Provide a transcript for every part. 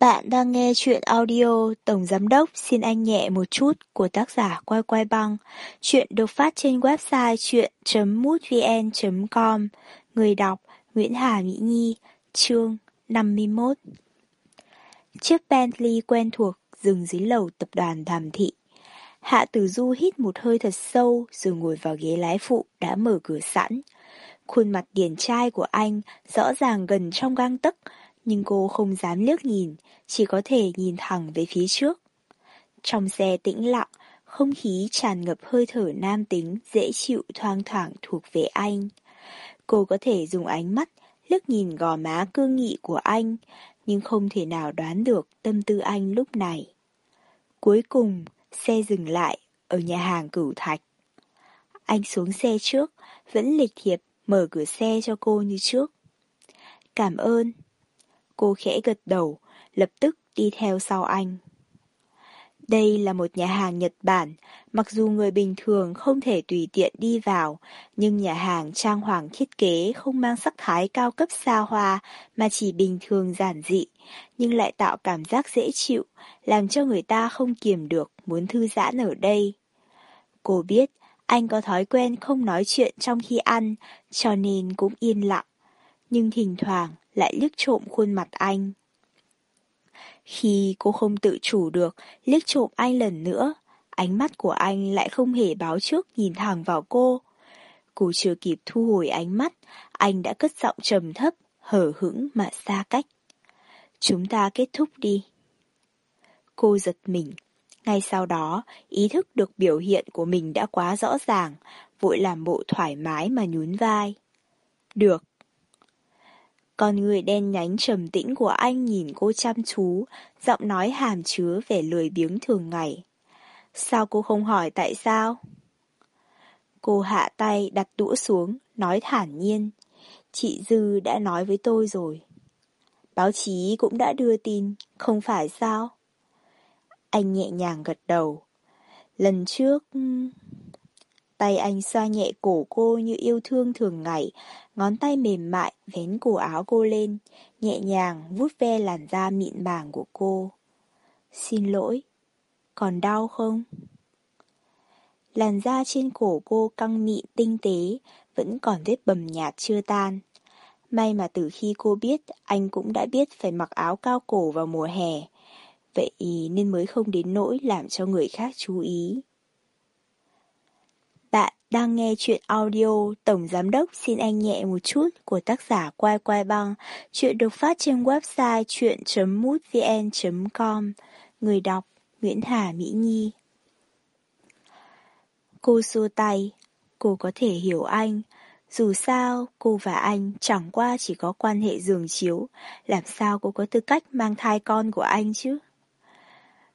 Bạn đang nghe chuyện audio Tổng Giám Đốc xin anh nhẹ một chút của tác giả Quay Quay Băng. Chuyện được phát trên website chuyện.mútvn.com Người đọc Nguyễn Hà Mỹ Nhi Chương 51 Chiếc Bentley quen thuộc dừng dưới lầu tập đoàn Đàm Thị. Hạ Tử Du hít một hơi thật sâu rồi ngồi vào ghế lái phụ đã mở cửa sẵn. Khuôn mặt điển trai của anh rõ ràng gần trong gang tấc, nhưng cô không dám liếc nhìn, chỉ có thể nhìn thẳng về phía trước. Trong xe tĩnh lặng, không khí tràn ngập hơi thở nam tính, dễ chịu thoang thoảng thuộc về anh. Cô có thể dùng ánh mắt liếc nhìn gò má cương nghị của anh, nhưng không thể nào đoán được tâm tư anh lúc này. Cuối cùng, xe dừng lại ở nhà hàng cửu thạch. Anh xuống xe trước, vẫn lịch thiệp mở cửa xe cho cô như trước. Cảm ơn. Cô khẽ gật đầu, lập tức đi theo sau anh. Đây là một nhà hàng Nhật Bản, mặc dù người bình thường không thể tùy tiện đi vào, nhưng nhà hàng trang hoàng thiết kế không mang sắc thái cao cấp xa hoa mà chỉ bình thường giản dị, nhưng lại tạo cảm giác dễ chịu, làm cho người ta không kiềm được muốn thư giãn ở đây. Cô biết anh có thói quen không nói chuyện trong khi ăn, cho nên cũng yên lặng, nhưng thỉnh thoảng lại liếc trộm khuôn mặt anh. Khi cô không tự chủ được, liếc trộm anh lần nữa, ánh mắt của anh lại không hề báo trước nhìn thẳng vào cô. Cô chưa kịp thu hồi ánh mắt, anh đã cất giọng trầm thấp, hở hững mà xa cách. Chúng ta kết thúc đi. Cô giật mình. Ngay sau đó, ý thức được biểu hiện của mình đã quá rõ ràng, vội làm bộ thoải mái mà nhún vai. Được. Con người đen nhánh trầm tĩnh của anh nhìn cô chăm chú, giọng nói hàm chứa vẻ lười biếng thường ngày. Sao cô không hỏi tại sao? Cô hạ tay đặt đũa xuống, nói thản nhiên. Chị Dư đã nói với tôi rồi. Báo chí cũng đã đưa tin, không phải sao? Anh nhẹ nhàng gật đầu. Lần trước... Tay anh xoa nhẹ cổ cô như yêu thương thường ngày, ngón tay mềm mại vén cổ áo cô lên, nhẹ nhàng vuốt ve làn da mịn màng của cô. Xin lỗi, còn đau không? Làn da trên cổ cô căng mịn tinh tế, vẫn còn vết bầm nhạt chưa tan. May mà từ khi cô biết, anh cũng đã biết phải mặc áo cao cổ vào mùa hè. Vậy nên mới không đến nỗi làm cho người khác chú ý. Bạn đang nghe chuyện audio Tổng Giám Đốc xin anh nhẹ một chút của tác giả Quai Quai Băng. Chuyện được phát trên website chuyện.mútvn.com. Người đọc Nguyễn Hà Mỹ Nhi Cô xua tay, cô có thể hiểu anh. Dù sao, cô và anh chẳng qua chỉ có quan hệ giường chiếu, làm sao cô có tư cách mang thai con của anh chứ?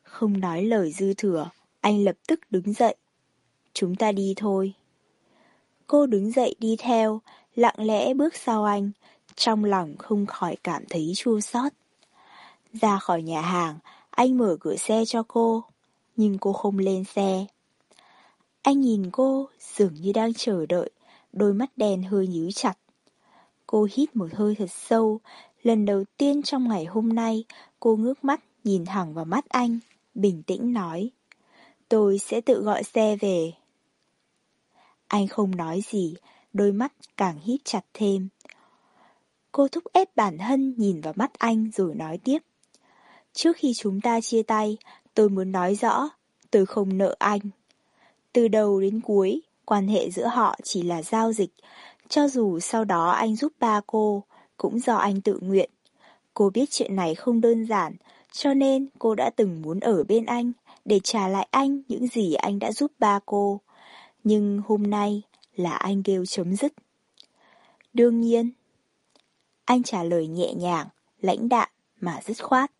Không nói lời dư thừa, anh lập tức đứng dậy. Chúng ta đi thôi. Cô đứng dậy đi theo, lặng lẽ bước sau anh, trong lòng không khỏi cảm thấy chua xót. Ra khỏi nhà hàng, anh mở cửa xe cho cô, nhưng cô không lên xe. Anh nhìn cô dường như đang chờ đợi, đôi mắt đen hơi nhíu chặt. Cô hít một hơi thật sâu, lần đầu tiên trong ngày hôm nay cô ngước mắt nhìn thẳng vào mắt anh, bình tĩnh nói. Tôi sẽ tự gọi xe về. Anh không nói gì, đôi mắt càng hít chặt thêm. Cô thúc ép bản thân nhìn vào mắt anh rồi nói tiếp. Trước khi chúng ta chia tay, tôi muốn nói rõ, tôi không nợ anh. Từ đầu đến cuối, quan hệ giữa họ chỉ là giao dịch, cho dù sau đó anh giúp ba cô, cũng do anh tự nguyện. Cô biết chuyện này không đơn giản, cho nên cô đã từng muốn ở bên anh để trả lại anh những gì anh đã giúp ba cô. Nhưng hôm nay là anh kêu chấm dứt. Đương nhiên. Anh trả lời nhẹ nhàng, lãnh đạm mà dứt khoát.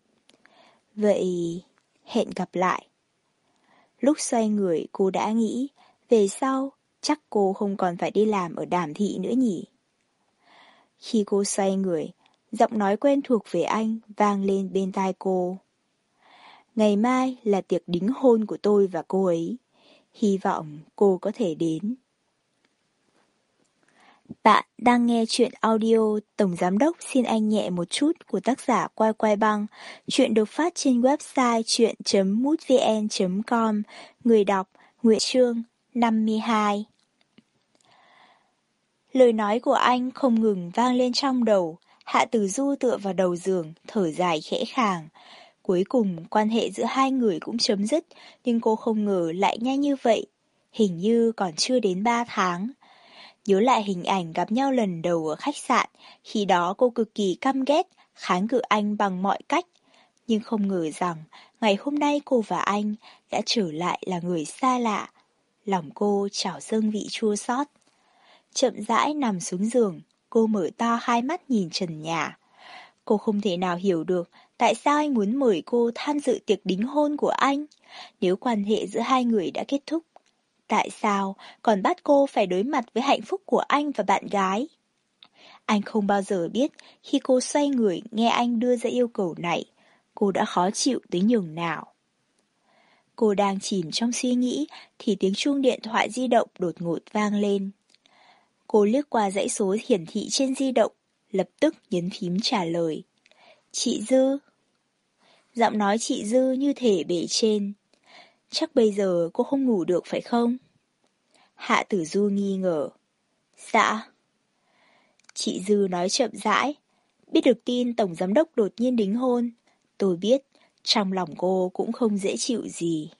Vậy hẹn gặp lại. Lúc xoay người cô đã nghĩ, về sau chắc cô không còn phải đi làm ở đàm thị nữa nhỉ. Khi cô xoay người, giọng nói quen thuộc về anh vang lên bên tai cô. Ngày mai là tiệc đính hôn của tôi và cô ấy. Hy vọng cô có thể đến. Bạn đang nghe chuyện audio Tổng Giám Đốc xin anh nhẹ một chút của tác giả Quay Quay Băng. Chuyện được phát trên website chuyện.mútvn.com Người đọc Nguyễn Trương 52 Lời nói của anh không ngừng vang lên trong đầu. Hạ Tử Du tựa vào đầu giường, thở dài khẽ khàng. Cuối cùng, quan hệ giữa hai người cũng chấm dứt, nhưng cô không ngờ lại nhanh như vậy. Hình như còn chưa đến ba tháng. Nhớ lại hình ảnh gặp nhau lần đầu ở khách sạn, khi đó cô cực kỳ căm ghét, kháng cự anh bằng mọi cách. Nhưng không ngờ rằng, ngày hôm nay cô và anh đã trở lại là người xa lạ. Lòng cô trào dâng vị chua xót. Chậm rãi nằm xuống giường, cô mở to hai mắt nhìn trần nhà. Cô không thể nào hiểu được tại sao anh muốn mời cô tham dự tiệc đính hôn của anh. Nếu quan hệ giữa hai người đã kết thúc, Tại sao còn bắt cô phải đối mặt với hạnh phúc của anh và bạn gái? Anh không bao giờ biết khi cô xoay người nghe anh đưa ra yêu cầu này, cô đã khó chịu tới nhường nào. Cô đang chìm trong suy nghĩ thì tiếng chuông điện thoại di động đột ngột vang lên. Cô liếc qua dãy số hiển thị trên di động, lập tức nhấn phím trả lời. Chị Dư. Giọng nói chị Dư như thể bể trên. Chắc bây giờ cô không ngủ được phải không? Hạ Tử Du nghi ngờ. Dạ. Chị Dư nói chậm rãi. Biết được tin Tổng Giám Đốc đột nhiên đính hôn. Tôi biết, trong lòng cô cũng không dễ chịu gì.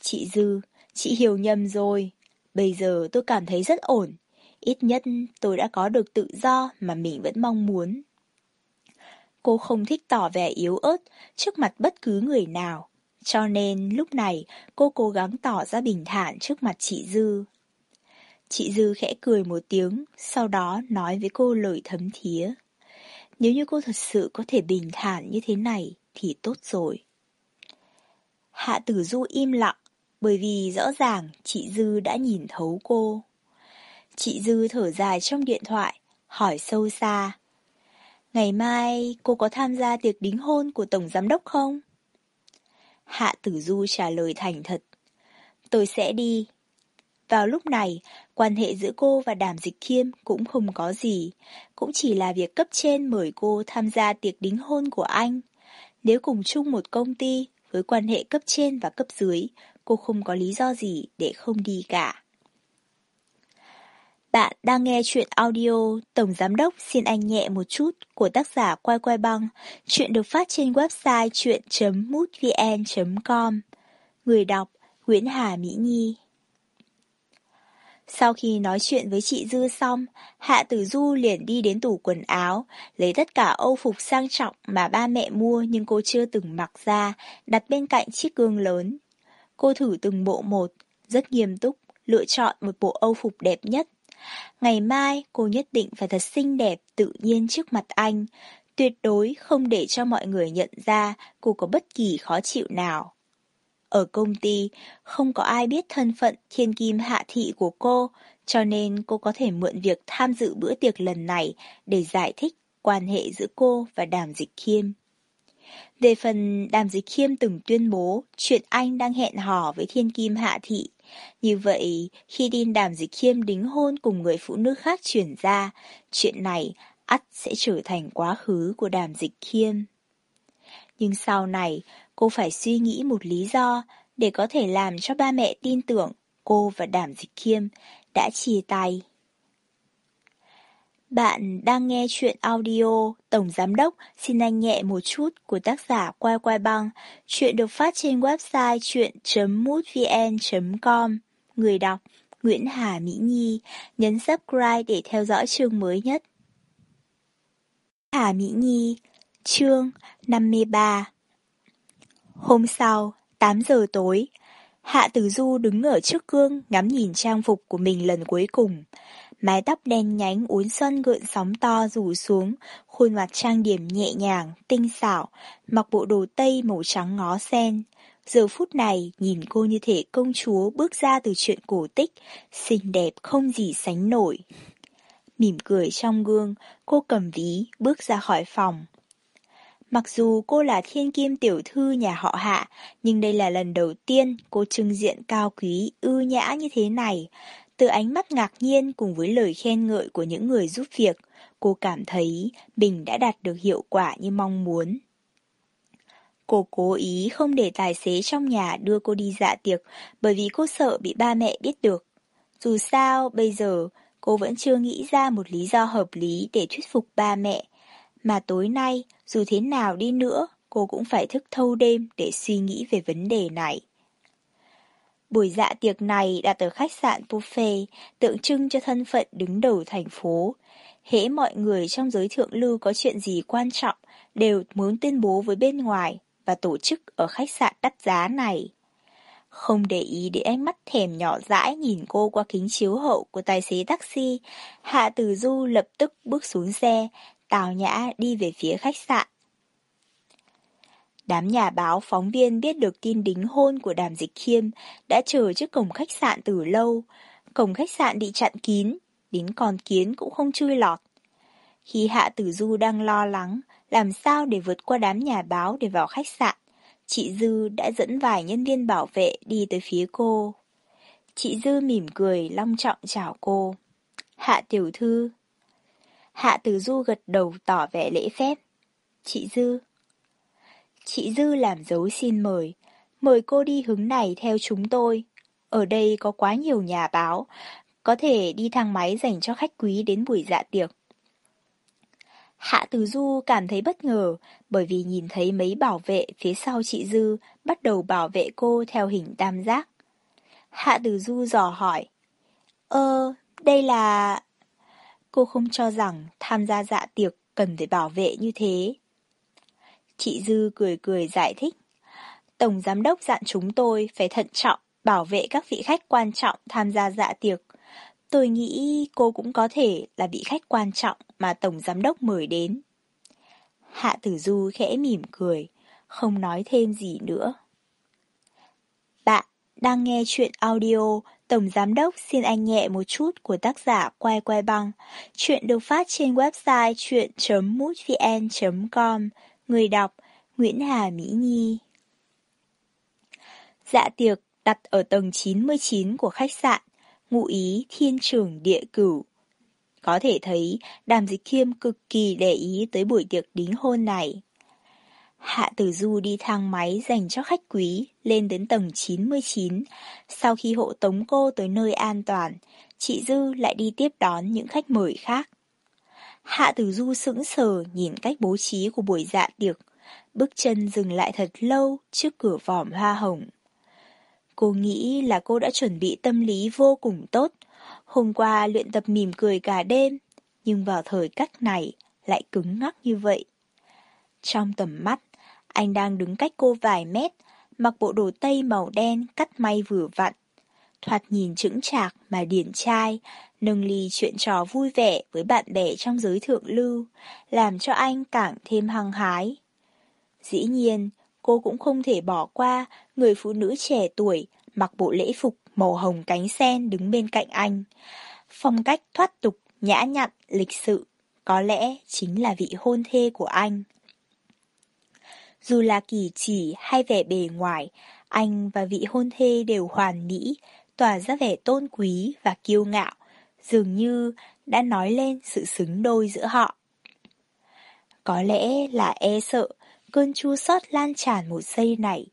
Chị Dư, chị hiểu nhầm rồi. Bây giờ tôi cảm thấy rất ổn. Ít nhất tôi đã có được tự do mà mình vẫn mong muốn. Cô không thích tỏ vẻ yếu ớt trước mặt bất cứ người nào. Cho nên lúc này cô cố gắng tỏ ra bình thản trước mặt chị Dư. Chị Dư khẽ cười một tiếng, sau đó nói với cô lời thấm thía. Nếu như cô thật sự có thể bình thản như thế này thì tốt rồi. Hạ Tử Du im lặng, bởi vì rõ ràng chị Dư đã nhìn thấu cô. Chị Dư thở dài trong điện thoại, hỏi sâu xa. Ngày mai cô có tham gia tiệc đính hôn của Tổng Giám Đốc không? Hạ Tử Du trả lời thành thật. Tôi sẽ đi. Vào lúc này, quan hệ giữa cô và Đàm Dịch Khiêm cũng không có gì, cũng chỉ là việc cấp trên mời cô tham gia tiệc đính hôn của anh. Nếu cùng chung một công ty với quan hệ cấp trên và cấp dưới, cô không có lý do gì để không đi cả. Bạn đang nghe chuyện audio Tổng Giám Đốc xin anh nhẹ một chút của tác giả Quay Quay Băng. Chuyện được phát trên website chuyện.mútvn.com Người đọc Nguyễn Hà Mỹ Nhi Sau khi nói chuyện với chị Dư xong, Hạ Tử Du liền đi đến tủ quần áo, lấy tất cả âu phục sang trọng mà ba mẹ mua nhưng cô chưa từng mặc ra, đặt bên cạnh chiếc gương lớn. Cô thử từng bộ một, rất nghiêm túc, lựa chọn một bộ âu phục đẹp nhất Ngày mai cô nhất định phải thật xinh đẹp, tự nhiên trước mặt anh, tuyệt đối không để cho mọi người nhận ra cô có bất kỳ khó chịu nào. Ở công ty, không có ai biết thân phận thiên kim hạ thị của cô, cho nên cô có thể mượn việc tham dự bữa tiệc lần này để giải thích quan hệ giữa cô và Đàm Dịch Khiêm. Về phần Đàm Dịch Khiêm từng tuyên bố chuyện anh đang hẹn hò với thiên kim hạ thị, như vậy, khi tin đàm dịch khiêm đính hôn cùng người phụ nữ khác chuyển ra, chuyện này ắt sẽ trở thành quá khứ của đàm dịch khiêm. Nhưng sau này, cô phải suy nghĩ một lý do để có thể làm cho ba mẹ tin tưởng cô và đàm dịch khiêm đã chia tay. Bạn đang nghe chuyện audio Tổng Giám Đốc xin anh nhẹ một chút của tác giả Quay Quay Băng. Chuyện được phát trên website chuyện.mútvn.com. Người đọc Nguyễn Hà Mỹ Nhi. Nhấn subscribe để theo dõi chương mới nhất. Hà Mỹ Nhi Chương 53 Hôm sau, 8 giờ tối, Hạ Tử Du đứng ở trước gương ngắm nhìn trang phục của mình lần cuối cùng mái tóc đen nhánh uốn xoăn gợn sóng to rủ xuống, khuôn mặt trang điểm nhẹ nhàng, tinh xảo, mặc bộ đồ tây màu trắng ngó sen. Giờ phút này, nhìn cô như thể công chúa bước ra từ chuyện cổ tích, xinh đẹp không gì sánh nổi. Mỉm cười trong gương, cô cầm ví, bước ra khỏi phòng. Mặc dù cô là thiên kim tiểu thư nhà họ hạ, nhưng đây là lần đầu tiên cô trưng diện cao quý, ưu nhã như thế này. Từ ánh mắt ngạc nhiên cùng với lời khen ngợi của những người giúp việc, cô cảm thấy mình đã đạt được hiệu quả như mong muốn. Cô cố ý không để tài xế trong nhà đưa cô đi dạ tiệc bởi vì cô sợ bị ba mẹ biết được. Dù sao, bây giờ cô vẫn chưa nghĩ ra một lý do hợp lý để thuyết phục ba mẹ. Mà tối nay, dù thế nào đi nữa, cô cũng phải thức thâu đêm để suy nghĩ về vấn đề này. Buổi dạ tiệc này đặt ở khách sạn buffet, tượng trưng cho thân phận đứng đầu thành phố. Hễ mọi người trong giới thượng lưu có chuyện gì quan trọng đều muốn tuyên bố với bên ngoài và tổ chức ở khách sạn đắt giá này. Không để ý đến ánh mắt thèm nhỏ dãi nhìn cô qua kính chiếu hậu của tài xế taxi, Hạ Tử Du lập tức bước xuống xe, tào nhã đi về phía khách sạn. Đám nhà báo phóng viên biết được tin đính hôn của đàm dịch khiêm đã chờ trước cổng khách sạn từ lâu. Cổng khách sạn bị chặn kín, đến con kiến cũng không chui lọt. Khi Hạ Tử Du đang lo lắng làm sao để vượt qua đám nhà báo để vào khách sạn, chị Dư đã dẫn vài nhân viên bảo vệ đi tới phía cô. Chị Dư mỉm cười long trọng chào cô. Hạ tiểu thư. Hạ Tử Du gật đầu tỏ vẻ lễ phép. Chị Dư. Chị Dư làm dấu xin mời, mời cô đi hướng này theo chúng tôi. Ở đây có quá nhiều nhà báo, có thể đi thang máy dành cho khách quý đến buổi dạ tiệc. Hạ Từ Du cảm thấy bất ngờ bởi vì nhìn thấy mấy bảo vệ phía sau chị Dư bắt đầu bảo vệ cô theo hình tam giác. Hạ Từ Du dò hỏi. Ơ, đây là... Cô không cho rằng tham gia dạ tiệc cần phải bảo vệ như thế. Chị Dư cười cười giải thích. Tổng giám đốc dặn chúng tôi phải thận trọng, bảo vệ các vị khách quan trọng tham gia dạ tiệc. Tôi nghĩ cô cũng có thể là vị khách quan trọng mà Tổng Giám đốc mời đến. Hạ Tử Du khẽ mỉm cười, không nói thêm gì nữa. Bạn đang nghe chuyện audio Tổng Giám đốc xin anh nhẹ một chút của tác giả Quay Quay Băng. Chuyện được phát trên website chuyện.mútvn.com Người đọc Nguyễn Hà Mỹ Nhi Dạ tiệc đặt ở tầng 99 của khách sạn, ngụ ý thiên trường địa cửu. Có thể thấy đàm dịch khiêm cực kỳ để ý tới buổi tiệc đính hôn này. Hạ Tử Du đi thang máy dành cho khách quý lên đến tầng 99. Sau khi hộ tống cô tới nơi an toàn, chị Dư lại đi tiếp đón những khách mời khác. Hạ Tử Du sững sờ nhìn cách bố trí của buổi dạ tiệc, bước chân dừng lại thật lâu trước cửa vòm hoa hồng. Cô nghĩ là cô đã chuẩn bị tâm lý vô cùng tốt. Hôm qua luyện tập mỉm cười cả đêm, nhưng vào thời cách này lại cứng ngắc như vậy. Trong tầm mắt, anh đang đứng cách cô vài mét, mặc bộ đồ tây màu đen cắt may vừa vặn. Thoạt nhìn chững chạc mà điển trai, nâng ly chuyện trò vui vẻ với bạn bè trong giới thượng lưu, làm cho anh càng thêm hăng hái. Dĩ nhiên, cô cũng không thể bỏ qua người phụ nữ trẻ tuổi mặc bộ lễ phục màu hồng cánh sen đứng bên cạnh anh. Phong cách thoát tục, nhã nhặn, lịch sự, có lẽ chính là vị hôn thê của anh. Dù là kỳ chỉ hay vẻ bề ngoài, anh và vị hôn thê đều hoàn mỹ, tỏa ra vẻ tôn quý và kiêu ngạo, dường như đã nói lên sự xứng đôi giữa họ. Có lẽ là e sợ cơn chua xót lan tràn một giây này,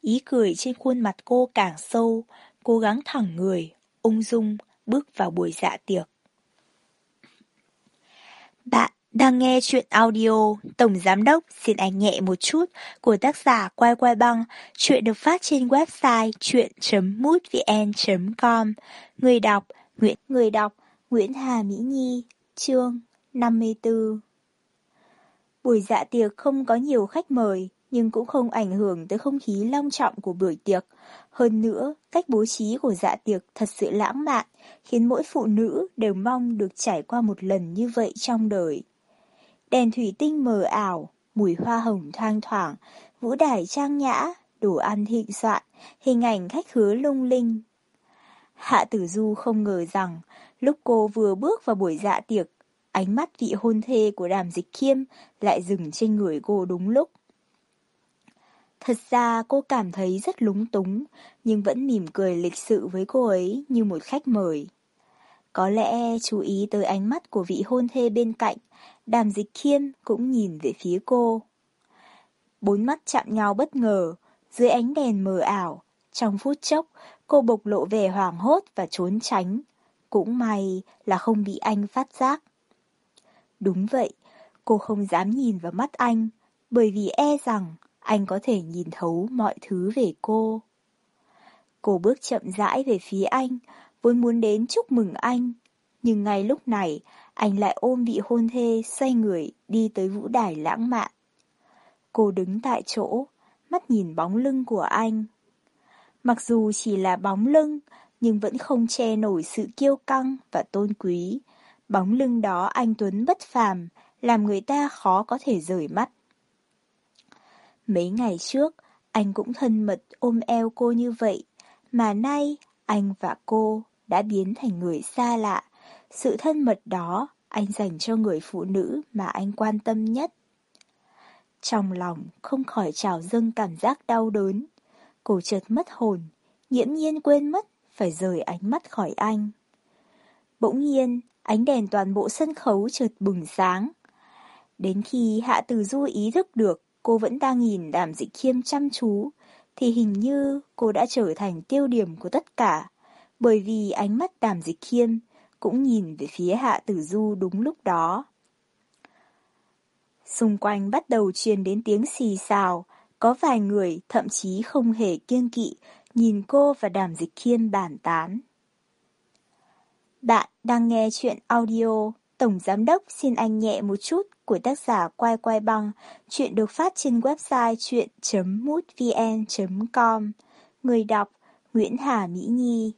ý cười trên khuôn mặt cô càng sâu, cố gắng thẳng người, ung dung bước vào buổi dạ tiệc. Bạn đang nghe chuyện audio Tổng Giám Đốc xin anh nhẹ một chút của tác giả Quay Quay Băng. Chuyện được phát trên website chuyện.mútvn.com Người đọc Nguyễn Người đọc Nguyễn Hà Mỹ Nhi Chương 54 Buổi dạ tiệc không có nhiều khách mời, nhưng cũng không ảnh hưởng tới không khí long trọng của buổi tiệc. Hơn nữa, cách bố trí của dạ tiệc thật sự lãng mạn, khiến mỗi phụ nữ đều mong được trải qua một lần như vậy trong đời. Đèn thủy tinh mờ ảo, mùi hoa hồng thoang thoảng, vũ đài trang nhã, đồ ăn thịnh soạn, hình ảnh khách khứa lung linh. Hạ Tử Du không ngờ rằng, lúc cô vừa bước vào buổi dạ tiệc, ánh mắt vị hôn thê của đàm dịch khiêm lại dừng trên người cô đúng lúc. Thật ra cô cảm thấy rất lúng túng, nhưng vẫn mỉm cười lịch sự với cô ấy như một khách mời. Có lẽ chú ý tới ánh mắt của vị hôn thê bên cạnh, đàm dịch khiêm cũng nhìn về phía cô. Bốn mắt chạm nhau bất ngờ, dưới ánh đèn mờ ảo. Trong phút chốc, cô bộc lộ vẻ hoảng hốt và trốn tránh. Cũng may là không bị anh phát giác. Đúng vậy, cô không dám nhìn vào mắt anh, bởi vì e rằng anh có thể nhìn thấu mọi thứ về cô. Cô bước chậm rãi về phía anh, vốn muốn đến chúc mừng anh. Nhưng ngay lúc này, anh lại ôm vị hôn thê xoay người đi tới vũ đài lãng mạn. Cô đứng tại chỗ, mắt nhìn bóng lưng của anh. Mặc dù chỉ là bóng lưng, nhưng vẫn không che nổi sự kiêu căng và tôn quý. Bóng lưng đó anh Tuấn bất phàm, làm người ta khó có thể rời mắt. Mấy ngày trước, anh cũng thân mật ôm eo cô như vậy, mà nay anh và cô đã biến thành người xa lạ. Sự thân mật đó anh dành cho người phụ nữ mà anh quan tâm nhất. Trong lòng không khỏi trào dâng cảm giác đau đớn. Cô chợt mất hồn, nghiễm nhiên quên mất phải rời ánh mắt khỏi anh. Bỗng nhiên, ánh đèn toàn bộ sân khấu chợt bừng sáng. Đến khi Hạ Từ Du ý thức được cô vẫn đang nhìn đàm dịch khiêm chăm chú, thì hình như cô đã trở thành tiêu điểm của tất cả, bởi vì ánh mắt đàm dịch khiêm cũng nhìn về phía Hạ Tử Du đúng lúc đó. Xung quanh bắt đầu truyền đến tiếng xì xào, có vài người thậm chí không hề kiêng kỵ nhìn cô và đàm dịch khiêm bàn tán. Bạn đang nghe chuyện audio Tổng Giám đốc xin anh nhẹ một chút của tác giả Quay Quay Băng. Chuyện được phát trên website chuyện.mútvn.com. Người đọc Nguyễn Hà Mỹ Nhi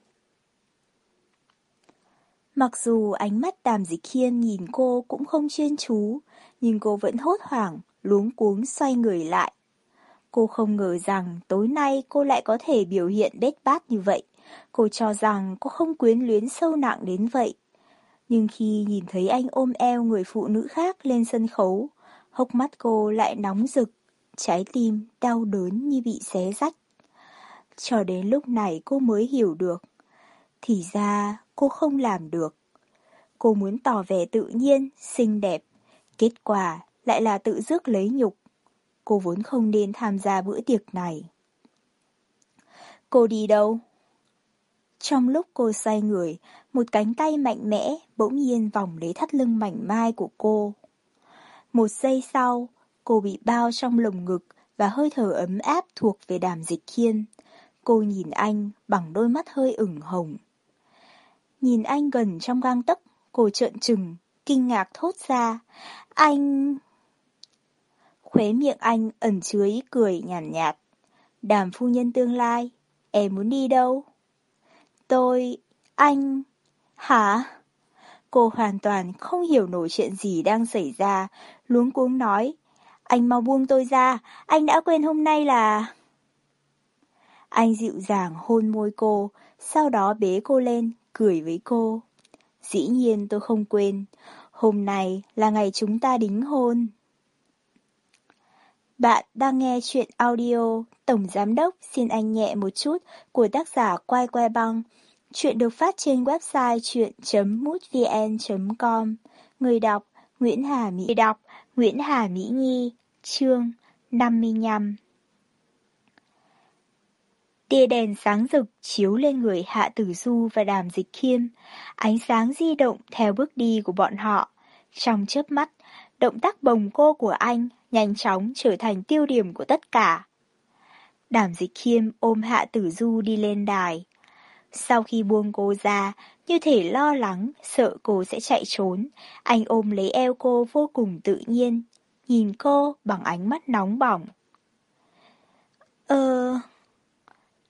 Mặc dù ánh mắt đàm dịch Khiên nhìn cô cũng không chuyên chú, nhưng cô vẫn hốt hoảng, luống cuống xoay người lại. Cô không ngờ rằng tối nay cô lại có thể biểu hiện bết bát như vậy. Cô cho rằng cô không quyến luyến sâu nặng đến vậy. Nhưng khi nhìn thấy anh ôm eo người phụ nữ khác lên sân khấu, hốc mắt cô lại nóng rực, trái tim đau đớn như bị xé rách. Cho đến lúc này cô mới hiểu được. Thì ra cô không làm được. Cô muốn tỏ vẻ tự nhiên, xinh đẹp. Kết quả lại là tự rước lấy nhục. Cô vốn không nên tham gia bữa tiệc này. Cô đi đâu? Trong lúc cô xoay người, một cánh tay mạnh mẽ bỗng nhiên vòng lấy thắt lưng mảnh mai của cô. Một giây sau, cô bị bao trong lồng ngực và hơi thở ấm áp thuộc về đàm dịch khiên. Cô nhìn anh bằng đôi mắt hơi ửng hồng. Nhìn anh gần trong gang tấc, cô trợn trừng, kinh ngạc thốt ra. Anh... Khóe miệng anh ẩn chứa ý cười nhàn nhạt, nhạt. Đàm phu nhân tương lai, em muốn đi đâu? Tôi... anh... Hả? Cô hoàn toàn không hiểu nổi chuyện gì đang xảy ra, luống cuống nói. Anh mau buông tôi ra, anh đã quên hôm nay là... Anh dịu dàng hôn môi cô, sau đó bế cô lên, cười với cô. Dĩ nhiên tôi không quên, hôm nay là ngày chúng ta đính hôn. Bạn đang nghe chuyện audio Tổng Giám Đốc xin anh nhẹ một chút của tác giả Quay Quay Băng. Chuyện được phát trên website chuyện.mútvn.com. Người đọc Nguyễn Hà Mỹ Người đọc Nguyễn Hà Mỹ Nhi Chương 55 Tia đèn sáng rực chiếu lên người Hạ Tử Du và Đàm Dịch Khiêm. Ánh sáng di động theo bước đi của bọn họ. Trong chớp mắt, động tác bồng cô của anh nhanh chóng trở thành tiêu điểm của tất cả. Đàm Dịch Khiêm ôm Hạ Tử Du đi lên đài. Sau khi buông cô ra, như thể lo lắng, sợ cô sẽ chạy trốn, anh ôm lấy eo cô vô cùng tự nhiên, nhìn cô bằng ánh mắt nóng bỏng. Ờ...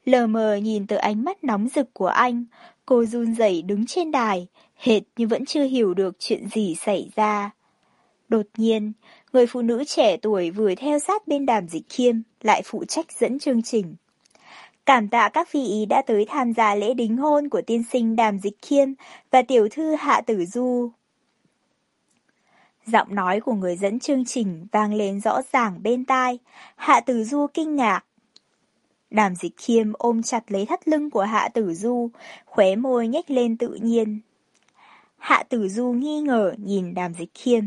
Lờ mờ nhìn từ ánh mắt nóng rực của anh, cô run rẩy đứng trên đài, hệt như vẫn chưa hiểu được chuyện gì xảy ra. Đột nhiên, người phụ nữ trẻ tuổi vừa theo sát bên đàm dịch khiêm, lại phụ trách dẫn chương trình. Cảm tạ các vị đã tới tham gia lễ đính hôn của tiên sinh đàm dịch khiêm và tiểu thư hạ tử du. Giọng nói của người dẫn chương trình vang lên rõ ràng bên tai, hạ tử du kinh ngạc. Đàm dịch khiêm ôm chặt lấy thắt lưng của hạ tử du, khóe môi nhếch lên tự nhiên. Hạ Tử Du nghi ngờ nhìn Đàm Dịch Khiêm.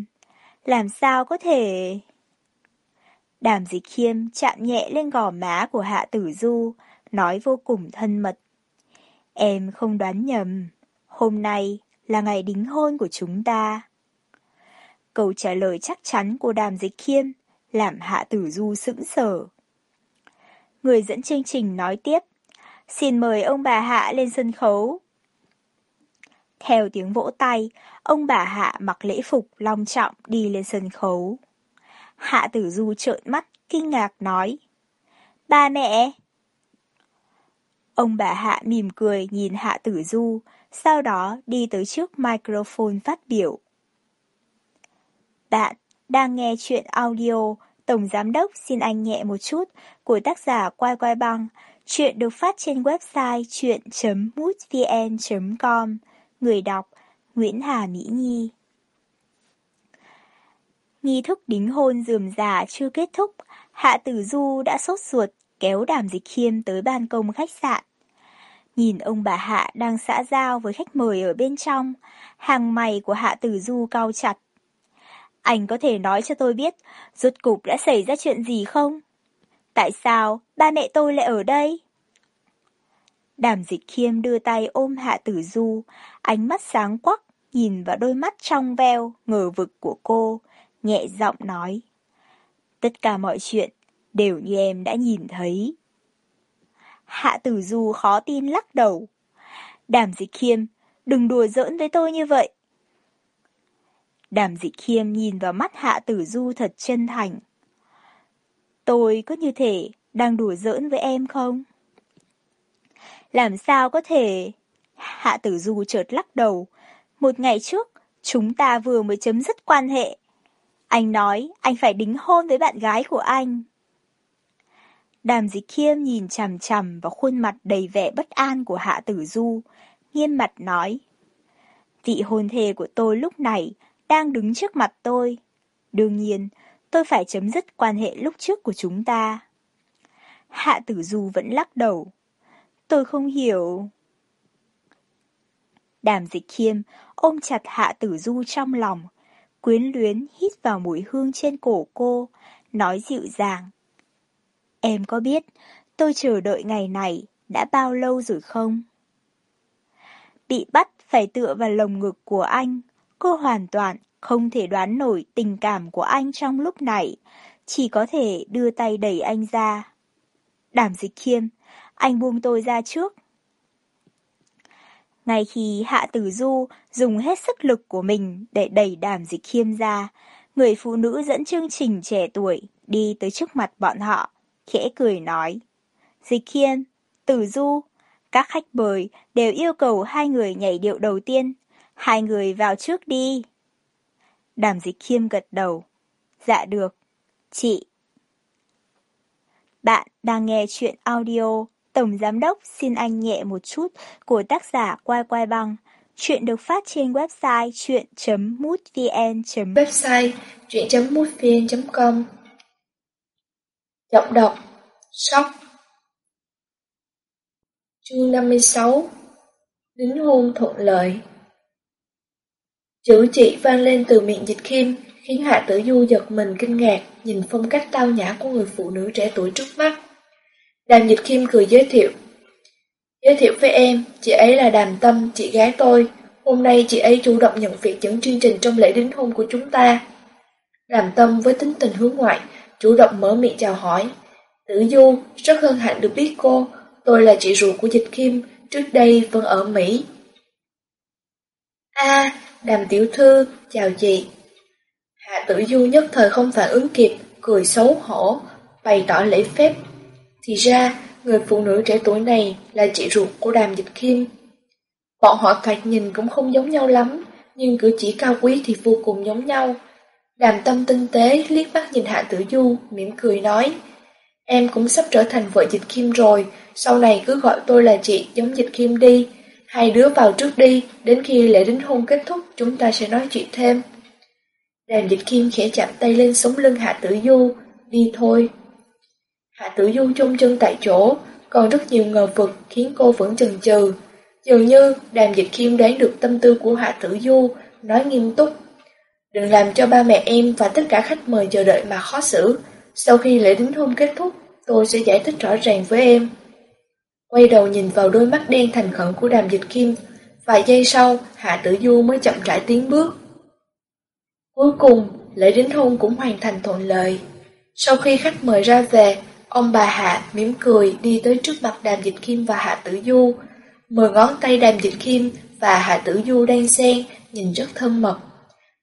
Làm sao có thể... Đàm Dịch Khiêm chạm nhẹ lên gò má của Hạ Tử Du, nói vô cùng thân mật. Em không đoán nhầm, hôm nay là ngày đính hôn của chúng ta. Câu trả lời chắc chắn của Đàm Dịch Khiêm làm Hạ Tử Du sững sờ. Người dẫn chương trình nói tiếp, xin mời ông bà Hạ lên sân khấu. Theo tiếng vỗ tay, ông bà Hạ mặc lễ phục long trọng đi lên sân khấu. Hạ Tử Du trợn mắt, kinh ngạc nói. Ba mẹ! Ông bà Hạ mỉm cười nhìn Hạ Tử Du, sau đó đi tới trước microphone phát biểu. Bạn đang nghe chuyện audio Tổng Giám Đốc xin anh nhẹ một chút của tác giả Quai Quai Băng. Chuyện được phát trên website chuyện.mútvn.com Người đọc Nguyễn Hà Mỹ Nhi Nghi thức đính hôn dườm già chưa kết thúc, Hạ Tử Du đã sốt ruột kéo đàm dịch khiêm tới ban công khách sạn. Nhìn ông bà Hạ đang xã giao với khách mời ở bên trong, hàng mày của Hạ Tử Du cao chặt. Anh có thể nói cho tôi biết, rốt cục đã xảy ra chuyện gì không? Tại sao ba mẹ tôi lại ở đây? Đàm dịch khiêm đưa tay ôm Hạ Tử Du, ánh mắt sáng quắc, nhìn vào đôi mắt trong veo, ngờ vực của cô, nhẹ giọng nói. Tất cả mọi chuyện đều như em đã nhìn thấy. Hạ Tử Du khó tin lắc đầu. Đàm dịch khiêm, đừng đùa giỡn với tôi như vậy. Đàm dị khiêm nhìn vào mắt Hạ Tử Du thật chân thành. Tôi có như thể đang đùa giỡn với em không? Làm sao có thể... Hạ Tử Du chợt lắc đầu. Một ngày trước, chúng ta vừa mới chấm dứt quan hệ. Anh nói anh phải đính hôn với bạn gái của anh. Đàm dịch khiêm nhìn chằm chằm vào khuôn mặt đầy vẻ bất an của Hạ Tử Du, nghiêm mặt nói. Vị hôn thề của tôi lúc này đang đứng trước mặt tôi. Đương nhiên, tôi phải chấm dứt quan hệ lúc trước của chúng ta. Hạ Tử Du vẫn lắc đầu. Tôi không hiểu. Đàm dịch khiêm ôm chặt Hạ Tử Du trong lòng, quyến luyến hít vào mùi hương trên cổ cô, nói dịu dàng. Em có biết tôi chờ đợi ngày này đã bao lâu rồi không? Bị bắt phải tựa vào lồng ngực của anh, cô hoàn toàn không thể đoán nổi tình cảm của anh trong lúc này, chỉ có thể đưa tay đẩy anh ra. Đàm dịch khiêm, anh buông tôi ra trước. Ngay khi Hạ Tử Du dùng hết sức lực của mình để đẩy đàm dịch khiêm ra, người phụ nữ dẫn chương trình trẻ tuổi đi tới trước mặt bọn họ, khẽ cười nói. Dịch khiêm, Tử Du, các khách mời đều yêu cầu hai người nhảy điệu đầu tiên. Hai người vào trước đi. Đàm dịch khiêm gật đầu. Dạ được. Chị. Bạn đang nghe chuyện audio, Tổng Giám Đốc xin anh nhẹ một chút của tác giả Quai Quai Băng. Chuyện được phát trên website chuyện.mútvn. Website chuyện.mútvn.com Giọng đọc Sóc Chương 56 Đính hôn thuận lợi Chữ chị vang lên từ miệng dịch khiêm khiến Hạ Tử Du giật mình kinh ngạc nhìn phong cách tao nhã của người phụ nữ trẻ tuổi trước mắt. Đàm Dịch Kim cười giới thiệu. Giới thiệu với em, chị ấy là Đàm Tâm, chị gái tôi. Hôm nay chị ấy chủ động nhận việc dẫn chương trình trong lễ đính hôn của chúng ta. Đàm Tâm với tính tình hướng ngoại, chủ động mở miệng chào hỏi. Tử Du, rất hân hạnh được biết cô, tôi là chị ruột của Dịch Kim, trước đây vẫn ở Mỹ. A, Đàm Tiểu Thư, chào chị. Hạ Tử Du nhất thời không phản ứng kịp, cười xấu hổ, bày tỏ lễ phép thì ra, người phụ nữ trẻ tuổi này là chị ruột của đàm dịch kim. Bọn họ thoạt nhìn cũng không giống nhau lắm, nhưng cử chỉ cao quý thì vô cùng giống nhau. Đàm tâm tinh tế liếc mắt nhìn Hạ Tử Du, mỉm cười nói, Em cũng sắp trở thành vợ dịch kim rồi, sau này cứ gọi tôi là chị giống dịch kim đi. Hai đứa vào trước đi, đến khi lễ đính hôn kết thúc chúng ta sẽ nói chuyện thêm. Đàm dịch kim khẽ chạm tay lên sống lưng Hạ Tử Du, đi thôi. Hạ Tử Du chung chân tại chỗ, còn rất nhiều ngờ vực khiến cô vẫn chần chừ. Dường như đàm dịch kim đoán được tâm tư của Hạ Tử Du, nói nghiêm túc. Đừng làm cho ba mẹ em và tất cả khách mời chờ đợi mà khó xử. Sau khi lễ đính hôn kết thúc, tôi sẽ giải thích rõ ràng với em. Quay đầu nhìn vào đôi mắt đen thành khẩn của đàm dịch kim, vài giây sau, Hạ Tử Du mới chậm rãi tiến bước. Cuối cùng, lễ đính hôn cũng hoàn thành thuận lợi. Sau khi khách mời ra về, ông bà Hạ mỉm cười đi tới trước mặt Đàm Dịch Kim và Hạ Tử Du. Mười ngón tay Đàm Dịch Kim và Hạ Tử Du đang xen, nhìn rất thân mật.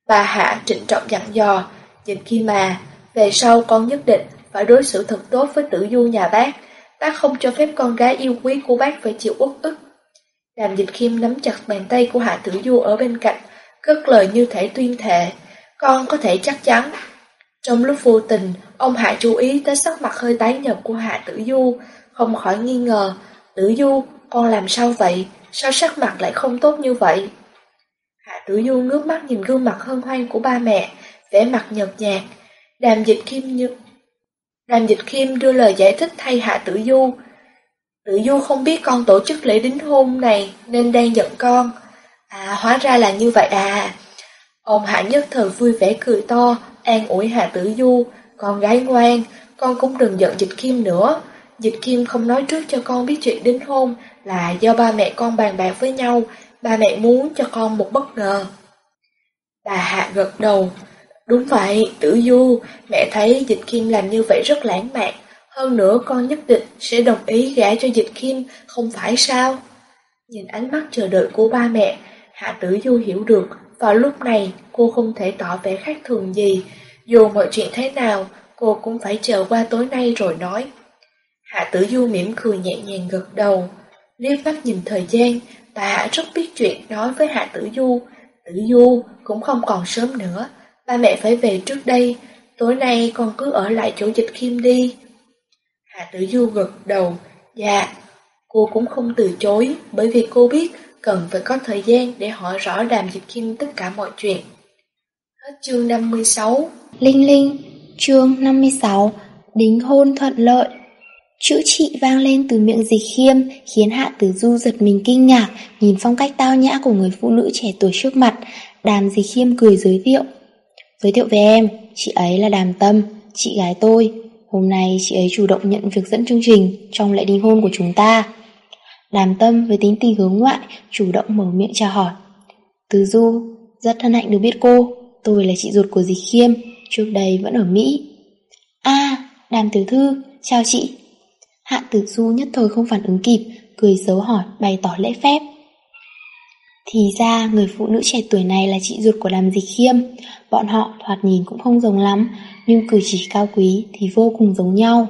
Bà Hạ trịnh trọng dặn dò, Dịch Kim mà, về sau con nhất định phải đối xử thật tốt với Tử Du nhà bác. Bác không cho phép con gái yêu quý của bác phải chịu uất ức. Đàm Dịch Kim nắm chặt bàn tay của Hạ Tử Du ở bên cạnh, cất lời như thể tuyên thệ. Con có thể chắc chắn. Trong lúc vô tình, ông Hạ chú ý tới sắc mặt hơi tái nhợt của Hạ Tử Du, không khỏi nghi ngờ. Tử Du, con làm sao vậy? Sao sắc mặt lại không tốt như vậy? Hạ Tử Du ngước mắt nhìn gương mặt hân hoan của ba mẹ, vẻ mặt nhợt nhạt. Đàm dịch kim như... Đàm dịch kim đưa lời giải thích thay Hạ Tử Du. Tử Du không biết con tổ chức lễ đính hôn này nên đang giận con. À, hóa ra là như vậy à. Ông Hạ Nhất Thời vui vẻ cười to, an ủi Hạ Tử Du, con gái ngoan, con cũng đừng giận Dịch Kim nữa. Dịch Kim không nói trước cho con biết chuyện đính hôn là do ba mẹ con bàn bạc với nhau, ba mẹ muốn cho con một bất ngờ. Bà Hạ gật đầu, đúng vậy, Tử Du, mẹ thấy Dịch Kim làm như vậy rất lãng mạn, hơn nữa con nhất định sẽ đồng ý gả cho Dịch Kim, không phải sao? Nhìn ánh mắt chờ đợi của ba mẹ, Hạ Tử Du hiểu được vào lúc này, cô không thể tỏ vẻ khác thường gì. Dù mọi chuyện thế nào, cô cũng phải chờ qua tối nay rồi nói. Hạ tử du mỉm cười nhẹ nhàng gật đầu. Liếc mắt nhìn thời gian, bà Hạ rất biết chuyện nói với Hạ tử du. Tử du cũng không còn sớm nữa, ba mẹ phải về trước đây. Tối nay con cứ ở lại chỗ dịch kim đi. Hạ tử du gật đầu. Dạ, cô cũng không từ chối bởi vì cô biết cần phải có thời gian để hỏi rõ đàm dịch kim tất cả mọi chuyện. Hết chương 56 Linh Linh, chương 56 Đính hôn thuận lợi Chữ chị vang lên từ miệng dịch khiêm khiến Hạ Tử Du giật mình kinh ngạc nhìn phong cách tao nhã của người phụ nữ trẻ tuổi trước mặt. Đàm dịch khiêm cười giới thiệu. Giới thiệu về em, chị ấy là Đàm Tâm, chị gái tôi. Hôm nay chị ấy chủ động nhận việc dẫn chương trình trong lễ đính hôn của chúng ta. Đàm tâm với tính tình hướng ngoại, chủ động mở miệng chào hỏi. Từ Du, rất thân hạnh được biết cô, tôi là chị ruột của Dịch Khiêm, trước đây vẫn ở Mỹ. a đàm tiểu thư, chào chị. Hạ tử Du nhất thời không phản ứng kịp, cười xấu hỏi, bày tỏ lễ phép. Thì ra người phụ nữ trẻ tuổi này là chị ruột của đàm dịch khiêm Bọn họ thoạt nhìn cũng không giống lắm Nhưng cử chỉ cao quý thì vô cùng giống nhau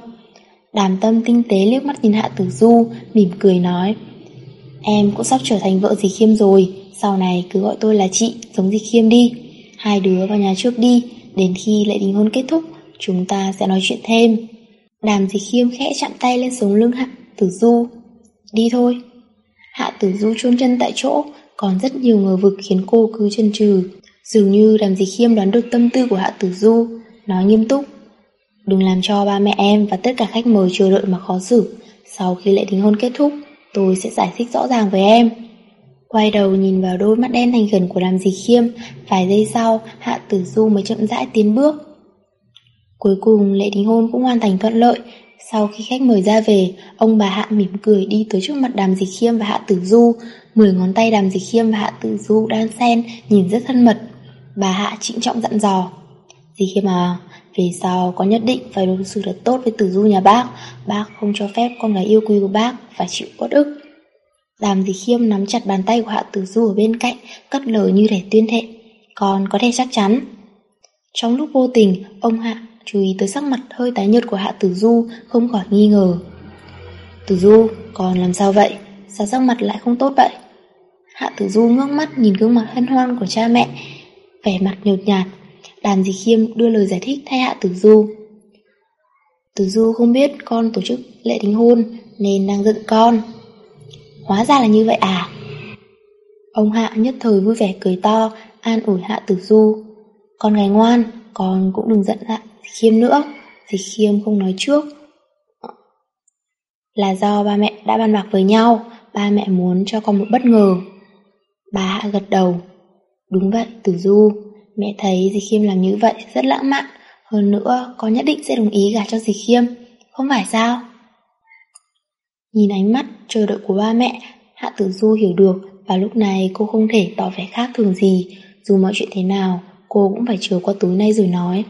Đàm tâm tinh tế liếc mắt nhìn Hạ Tử Du, mỉm cười nói Em cũng sắp trở thành vợ dịch Khiêm rồi, sau này cứ gọi tôi là chị, giống dịch Khiêm đi. Hai đứa vào nhà trước đi, đến khi lễ đính hôn kết thúc, chúng ta sẽ nói chuyện thêm. Đàm dịch Khiêm khẽ chạm tay lên sống lưng Hạ Tử Du. Đi thôi. Hạ Tử Du chôn chân tại chỗ, còn rất nhiều ngờ vực khiến cô cứ chần chừ Dường như đàm gì Khiêm đoán được tâm tư của Hạ Tử Du, nói nghiêm túc. Đừng làm cho ba mẹ em và tất cả khách mời chờ đợi mà khó xử. Sau khi lễ đính hôn kết thúc, tôi sẽ giải thích rõ ràng với em. Quay đầu nhìn vào đôi mắt đen thành gần của đàm gì khiêm, vài giây sau, Hạ Tử Du mới chậm rãi tiến bước. Cuối cùng lễ đính hôn cũng hoàn thành thuận lợi. Sau khi khách mời ra về, ông bà Hạ mỉm cười đi tới trước mặt đàm Dịch khiêm và Hạ Tử Du. Mười ngón tay đàm Dịch khiêm và Hạ Tử Du đan sen nhìn rất thân mật. Bà Hạ trịnh trọng dặn dò. Dịch khiêm à, về sau có nhất định phải đối xử thật tốt với tử du nhà bác Bác không cho phép con gái yêu quý của bác phải chịu uất ức Đàm Dịch khiêm nắm chặt bàn tay của hạ tử du ở bên cạnh Cất lời như để tuyên thệ Con có thể chắc chắn Trong lúc vô tình Ông hạ chú ý tới sắc mặt hơi tái nhợt của hạ tử du Không khỏi nghi ngờ Tử du còn làm sao vậy Sao sắc mặt lại không tốt vậy Hạ tử du ngước mắt nhìn gương mặt hân hoan của cha mẹ Vẻ mặt nhợt nhạt đàn Dì Khiêm đưa lời giải thích thay Hạ Tử Du. Tử Du không biết con tổ chức lễ đính hôn nên đang giận con. Hóa ra là như vậy à? Ông Hạ nhất thời vui vẻ cười to, an ủi Hạ Tử Du. Con gái ngoan, con cũng đừng giận lại Khiêm nữa. Dì Khiêm không nói trước. Ờ, là do ba mẹ đã bàn bạc với nhau, ba mẹ muốn cho con một bất ngờ. Bà Hạ gật đầu. Đúng vậy, Tử Du, mẹ thấy dì Khiêm làm như vậy rất lãng mạn. Hơn nữa, con nhất định sẽ đồng ý gả cho dì Khiêm, không phải sao? Nhìn ánh mắt chờ đợi của ba mẹ, Hạ Tử Du hiểu được và lúc này cô không thể tỏ vẻ khác thường gì. Dù mọi chuyện thế nào, cô cũng phải chờ qua tối nay rồi nói.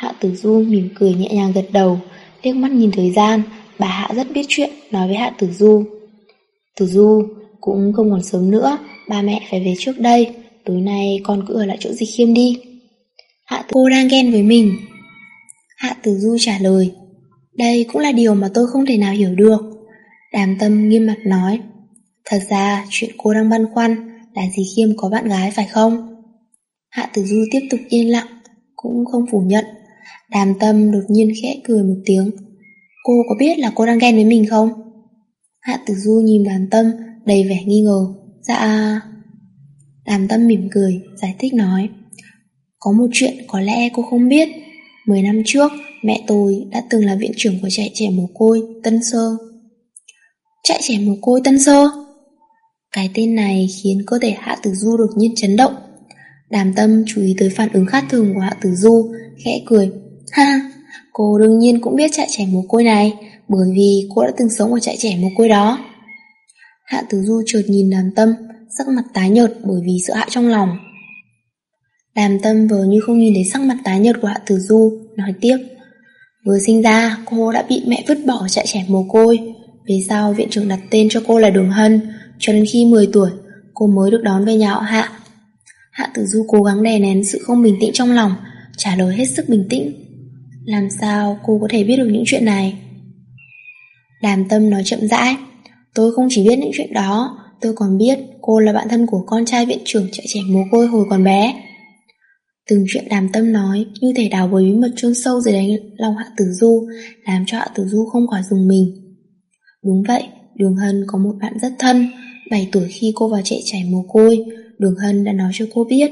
Hạ Tử Du mỉm cười nhẹ nhàng gật đầu, liếc mắt nhìn thời gian, bà Hạ rất biết chuyện, nói với Hạ Tử Du. Tử Du, cũng không còn sớm nữa, ba mẹ phải về trước đây, tối nay con cứ ở lại chỗ Di Khiêm đi. Hạ Tử... Cô đang ghen với mình. Hạ Tử Du trả lời, đây cũng là điều mà tôi không thể nào hiểu được. Đàm tâm nghiêm mặt nói, thật ra chuyện cô đang băn khoăn là Di Khiêm có bạn gái phải không? Hạ Tử Du tiếp tục yên lặng, cũng không phủ nhận. Đàm tâm đột nhiên khẽ cười một tiếng. Cô có biết là cô đang ghen với mình không? Hạ Tử Du nhìn đàm tâm đầy vẻ nghi ngờ. Dạ... Đàm tâm mỉm cười, giải thích nói. Có một chuyện có lẽ cô không biết. Mười năm trước, mẹ tôi đã từng là viện trưởng của trại trẻ mồ côi Tân Sơ. Trại trẻ mồ côi Tân Sơ? Cái tên này khiến cơ thể Hạ Tử Du đột nhiên chấn động. Đàm tâm chú ý tới phản ứng khác thường của Hạ Tử Du, khẽ cười. Ha, cô đương nhiên cũng biết trại trẻ mồ côi này, bởi vì cô đã từng sống ở trại trẻ mồ côi đó. Hạ Tử Du chợt nhìn đàm tâm, sắc mặt tái nhợt bởi vì sợ hãi trong lòng. Đàm tâm vờ như không nhìn thấy sắc mặt tái nhợt của Hạ Tử Du, nói tiếp. Vừa sinh ra, cô đã bị mẹ vứt bỏ trại trẻ mồ côi. Về sau, viện trưởng đặt tên cho cô là Đường Hân, cho đến khi 10 tuổi, cô mới được đón về nhà họ Hạ. Hạ Tử Du cố gắng đè nén sự không bình tĩnh trong lòng, trả lời hết sức bình tĩnh. Làm sao cô có thể biết được những chuyện này? Đàm tâm nói chậm rãi. Tôi không chỉ biết những chuyện đó, tôi còn biết cô là bạn thân của con trai viện trưởng trại trẻ mồ côi hồi còn bé. Từng chuyện đàm tâm nói như thể đào bới bí mật chôn sâu dưới đáy lòng Hạ Tử Du, làm cho Hạ Tử Du không khỏi dùng mình. Đúng vậy, Đường Hân có một bạn rất thân, 7 tuổi khi cô vào chạy trẻ mồ côi, Đường Hân đã nói cho cô biết.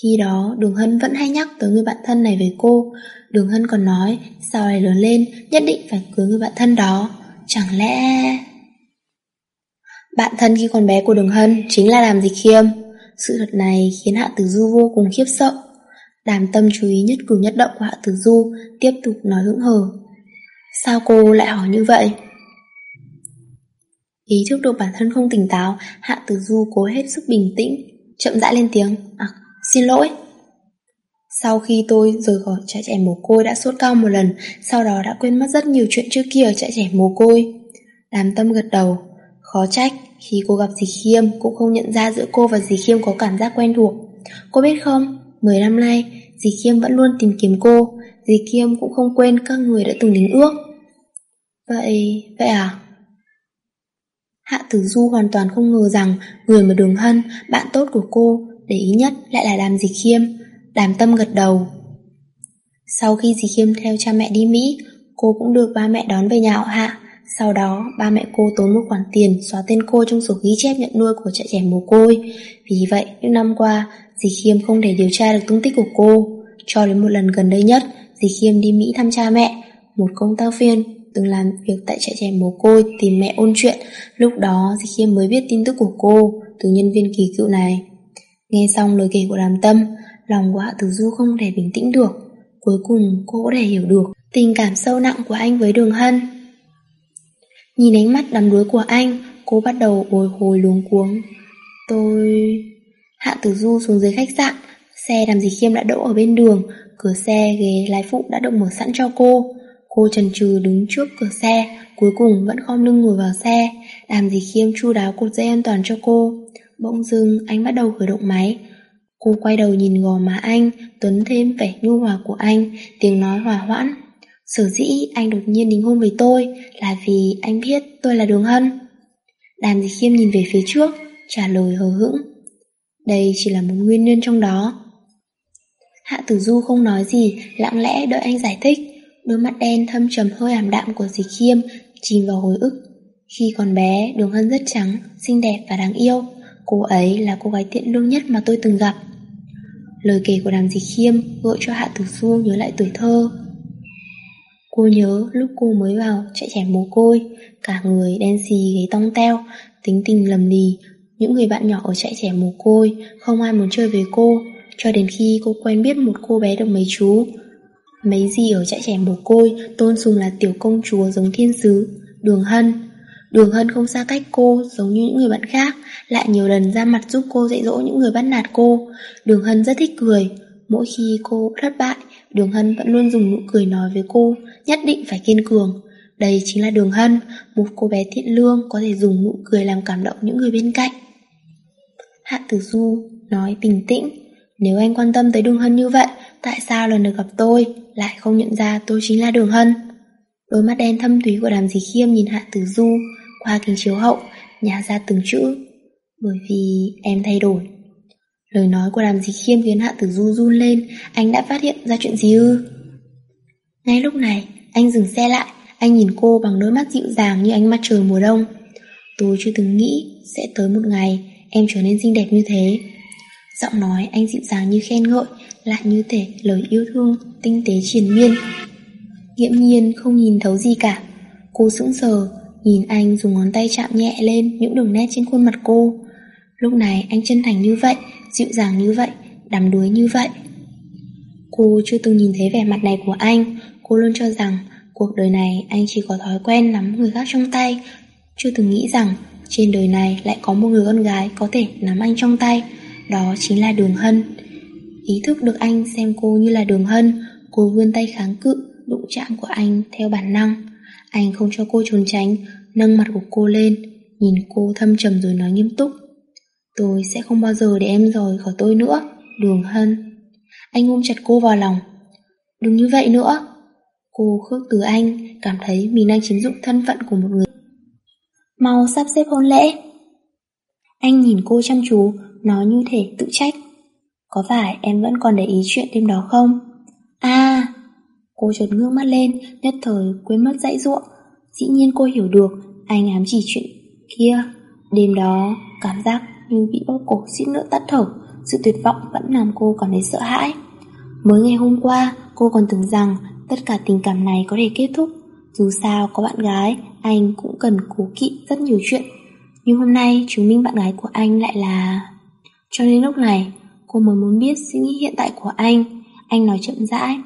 Khi đó, Đường Hân vẫn hay nhắc tới người bạn thân này với cô. Đường Hân còn nói, sau này lớn lên, nhất định phải cưới người bạn thân đó. Chẳng lẽ... Bạn thân khi còn bé của Đường Hân chính là Đàm Dịch Khiêm. Sự thật này khiến Hạ Tử Du vô cùng khiếp sợ. Đàm tâm chú ý nhất cử nhất động của Hạ Tử Du, tiếp tục nói hững hờ. Sao cô lại hỏi như vậy? Ý thức được bản thân không tỉnh táo, Hạ Tử Du cố hết sức bình tĩnh, chậm rãi lên tiếng. À, xin lỗi. Sau khi tôi rời khỏi trại trẻ mồ côi đã sốt cao một lần, sau đó đã quên mất rất nhiều chuyện trước kia ở trại trẻ mồ côi. Đàm tâm gật đầu. Khó trách, khi cô gặp dì Khiêm cũng không nhận ra giữa cô và dì Khiêm có cảm giác quen thuộc. Cô biết không, 10 năm nay, dì Khiêm vẫn luôn tìm kiếm cô, dì Khiêm cũng không quên các người đã từng đến ước. Vậy, vậy à? Hạ Tử Du hoàn toàn không ngờ rằng người mà Đường Hân, bạn tốt của cô, để ý nhất lại là Đàm dịch Khiêm. Đàm Tâm gật đầu. Sau khi Dì Khiêm theo cha mẹ đi Mỹ, cô cũng được ba mẹ đón về nhà họ Hạ. Sau đó, ba mẹ cô tốn một khoản tiền xóa tên cô trong sổ ghi chép nhận nuôi của trại trẻ mồ côi. Vì vậy, những năm qua, Dì Khiêm không thể điều tra được tung tích của cô. Cho đến một lần gần đây nhất, Dì Khiêm đi Mỹ thăm cha mẹ. Một công tác viên từng làm việc tại trại trẻ mồ côi tìm mẹ ôn chuyện. Lúc đó Di Khiêm mới biết tin tức của cô từ nhân viên kỳ cựu này. Nghe xong lời kể của đàm tâm, lòng của Hạ Tử Du không thể bình tĩnh được. Cuối cùng cô có thể hiểu được tình cảm sâu nặng của anh với Đường Hân. Nhìn ánh mắt đắm đuối của anh, cô bắt đầu bồi hồi luống cuống. Tôi... Hạ Tử Du xuống dưới khách sạn, xe đàm dì khiêm đã đỗ ở bên đường, cửa xe ghế lái phụ đã được mở sẵn cho cô. Cô trần trừ đứng trước cửa xe, cuối cùng vẫn khom lưng ngồi vào xe, Đàm gì khiêm chu đáo cột dây an toàn cho cô. Bỗng dưng anh bắt đầu khởi động máy. Cô quay đầu nhìn gò má anh, tuấn thêm vẻ nhu hòa của anh, tiếng nói hòa hoãn. Sở dĩ anh đột nhiên đính hôn với tôi là vì anh biết tôi là Đường Hân. Đàm Dịch Khiêm nhìn về phía trước, trả lời hờ hững. Đây chỉ là một nguyên nhân trong đó. Hạ Tử Du không nói gì, lặng lẽ đợi anh giải thích. Đôi mắt đen thâm trầm hơi ảm đạm của Dịch Khiêm chìm vào hồi ức. Khi còn bé, Đường Hân rất trắng, xinh đẹp và đáng yêu. Cô ấy là cô gái tiện lương nhất mà tôi từng gặp. Lời kể của đàm dì Khiêm gợi cho Hạ Tử Du nhớ lại tuổi thơ. Cô nhớ lúc cô mới vào chạy trẻ mồ côi, cả người đen xì gáy tong teo, tính tình lầm lì. Những người bạn nhỏ ở chạy trẻ mồ côi, không ai muốn chơi với cô, cho đến khi cô quen biết một cô bé được mấy chú. Mấy gì ở chạy trẻ mồ côi, tôn sùng là tiểu công chúa giống thiên sứ, đường hân. Đường hân không xa cách cô giống như những người bạn khác, lại nhiều lần ra mặt giúp cô dạy dỗ những người bắt nạt cô. Đường hân rất thích cười, mỗi khi cô thất bại, Đường Hân vẫn luôn dùng nụ cười nói với cô, nhất định phải kiên cường. Đây chính là Đường Hân, một cô bé thiện lương có thể dùng nụ cười làm cảm động những người bên cạnh. Hạ Tử Du nói bình tĩnh, nếu anh quan tâm tới Đường Hân như vậy, tại sao lần được gặp tôi lại không nhận ra tôi chính là Đường Hân? Đôi mắt đen thâm thúy của đàm dì khiêm nhìn Hạ Tử Du qua kính chiếu hậu, nhả ra từng chữ. Bởi vì em thay đổi. Lời nói của đàm gì khiêm khiến Hạ Tử Du run lên, anh đã phát hiện ra chuyện gì ư? Ngay lúc này, anh dừng xe lại, anh nhìn cô bằng đôi mắt dịu dàng như ánh mặt trời mùa đông. Tôi chưa từng nghĩ sẽ tới một ngày em trở nên xinh đẹp như thế. Giọng nói anh dịu dàng như khen ngợi, lại như thể lời yêu thương tinh tế triền miên. Nghiễm nhiên không nhìn thấu gì cả. Cô sững sờ, nhìn anh dùng ngón tay chạm nhẹ lên những đường nét trên khuôn mặt cô. Lúc này anh chân thành như vậy, dịu dàng như vậy, đắm đuối như vậy. Cô chưa từng nhìn thấy vẻ mặt này của anh, cô luôn cho rằng cuộc đời này anh chỉ có thói quen nắm người khác trong tay, chưa từng nghĩ rằng trên đời này lại có một người con gái có thể nắm anh trong tay, đó chính là Đường Hân. Ý thức được anh xem cô như là Đường Hân, cô vươn tay kháng cự, đụng chạm của anh theo bản năng. Anh không cho cô trốn tránh, nâng mặt của cô lên, nhìn cô thâm trầm rồi nói nghiêm túc. Tôi sẽ không bao giờ để em rời khỏi tôi nữa Đường Hân. Anh ôm chặt cô vào lòng. Đừng như vậy nữa. Cô khước từ anh Cảm thấy mình đang chiếm dụng thân phận của một người. Mau sắp xếp hôn lễ. Anh nhìn cô chăm chú Nói như thể tự trách. Có phải em vẫn còn để ý chuyện đêm đó không? À Cô chợt ngước mắt lên Nhất thời quên mất dãy ruộng Dĩ nhiên cô hiểu được Anh ám chỉ chuyện kia Đêm đó cảm giác như bị bóp cổ suýt nữa tắt thở, sự tuyệt vọng vẫn làm cô cảm thấy sợ hãi. Mới ngày hôm qua, cô còn tưởng rằng tất cả tình cảm này có thể kết thúc. Dù sao có bạn gái, anh cũng cần cố kỵ rất nhiều chuyện. Nhưng hôm nay chứng minh bạn gái của anh lại là... Cho nên lúc này, cô mới muốn biết suy nghĩ hiện tại của anh. Anh nói chậm rãi.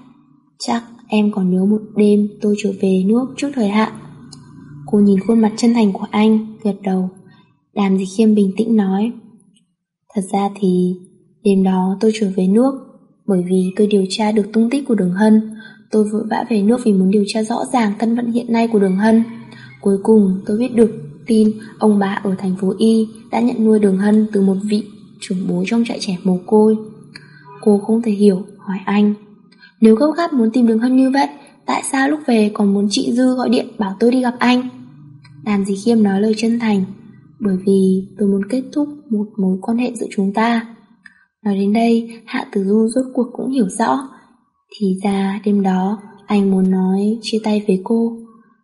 Chắc em còn nhớ một đêm tôi trở về nước trước thời hạn. Cô nhìn khuôn mặt chân thành của anh, gật đầu. Đàm Dịch Khiêm bình tĩnh nói Thật ra thì đêm đó tôi trở về nước bởi vì tôi điều tra được tung tích của Đường Hân. Tôi vội vã về nước vì muốn điều tra rõ ràng thân phận hiện nay của Đường Hân. Cuối cùng tôi biết được tin ông bà ở thành phố Y đã nhận nuôi Đường Hân từ một vị trưởng bố trong trại trẻ mồ côi. Cô không thể hiểu, hỏi anh. Nếu gấp gáp muốn tìm Đường Hân như vậy, tại sao lúc về còn muốn chị Dư gọi điện bảo tôi đi gặp anh? đàn Dì Khiêm nói lời chân thành, bởi vì tôi muốn kết thúc một mối quan hệ giữa chúng ta. Nói đến đây, Hạ Tử Du rốt cuộc cũng hiểu rõ. Thì ra đêm đó, anh muốn nói chia tay với cô.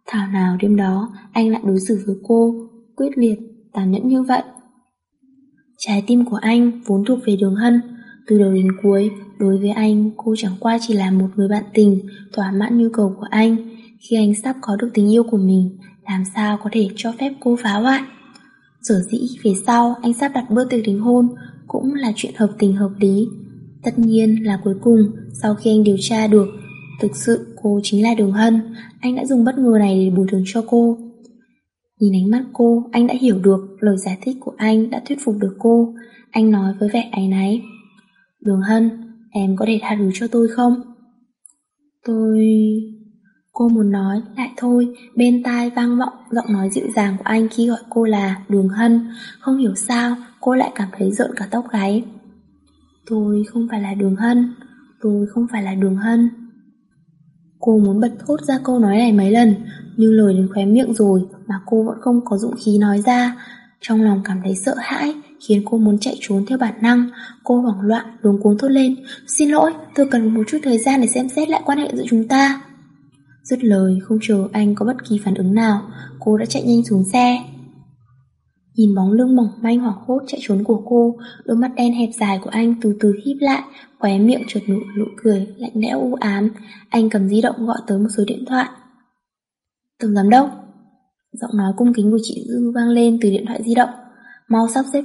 Thảo nào đêm đó, anh lại đối xử với cô, quyết liệt, tàn nhẫn như vậy. Trái tim của anh vốn thuộc về đường hân. Từ đầu đến cuối, đối với anh, cô chẳng qua chỉ là một người bạn tình, thỏa mãn nhu cầu của anh. Khi anh sắp có được tình yêu của mình, làm sao có thể cho phép cô phá hoại? Sở dĩ về sau anh sắp đặt bữa tiệc đính hôn cũng là chuyện hợp tình hợp lý. Tất nhiên là cuối cùng, sau khi anh điều tra được, thực sự cô chính là Đường Hân, anh đã dùng bất ngờ này để bù thường cho cô. Nhìn ánh mắt cô, anh đã hiểu được lời giải thích của anh đã thuyết phục được cô. Anh nói với vẻ áy náy. Đường Hân, em có thể tha thứ cho tôi không? Tôi... Cô muốn nói, lại thôi, bên tai vang vọng giọng nói dịu dàng của anh khi gọi cô là Đường Hân. Không hiểu sao, cô lại cảm thấy rợn cả tóc gáy. Tôi không phải là Đường Hân, tôi không phải là Đường Hân. Cô muốn bật thốt ra câu nói này mấy lần, nhưng lời đến khóe miệng rồi mà cô vẫn không có dũng khí nói ra. Trong lòng cảm thấy sợ hãi, khiến cô muốn chạy trốn theo bản năng. Cô hoảng loạn, luống cuống thốt lên. Xin lỗi, tôi cần một chút thời gian để xem xét lại quan hệ giữa chúng ta. Dứt lời không chờ anh có bất kỳ phản ứng nào Cô đã chạy nhanh xuống xe Nhìn bóng lưng mỏng manh hoảng hốt chạy trốn của cô, đôi mắt đen hẹp dài của anh từ từ híp lại, khóe miệng trượt nụ nụ cười lạnh lẽo u ám. Anh cầm di động gọi tới một số điện thoại. Tổng giám đốc, giọng nói cung kính của chị Dư vang lên từ điện thoại di động. Mau sắp xếp